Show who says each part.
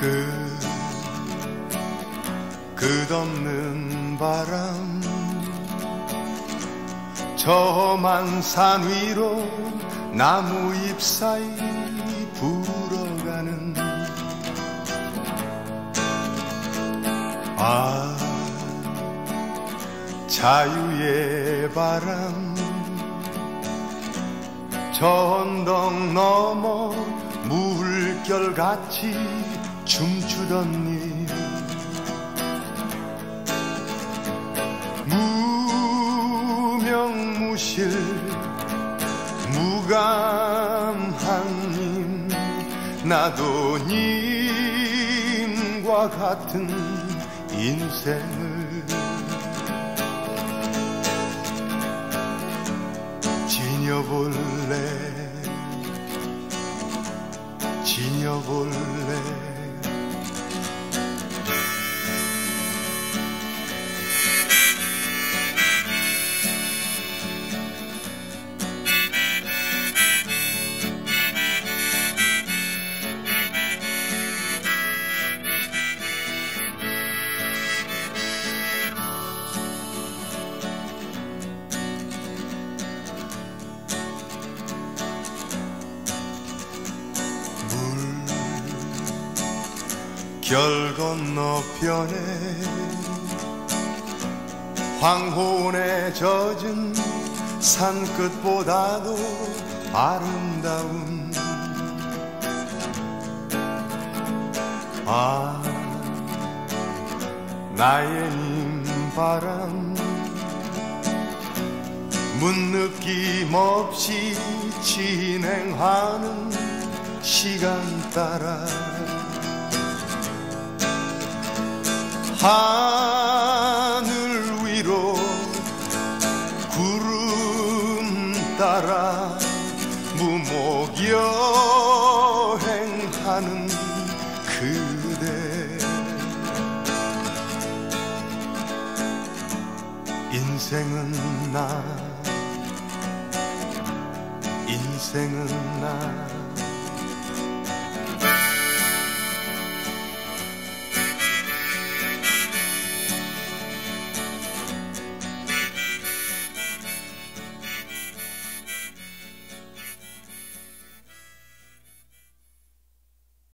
Speaker 1: 끝 끝없는 바람 저만 산 위로 나무 잎 사이 불어가는 아 자유의 바람 저 언덕 넘어 물결같이 춤추던 일 무명무실 무감한 님 나도 님과 같은 인생을 지녀볼래 지녀볼래 결 건너편에 황혼에 젖은 산끝보다도 아름다운 아 나의 님바람 문느낌 없이 진행하는 시간 따라 하늘 위로 구름 따라 무목 여행하는 그대. 인생은 나 인생은 나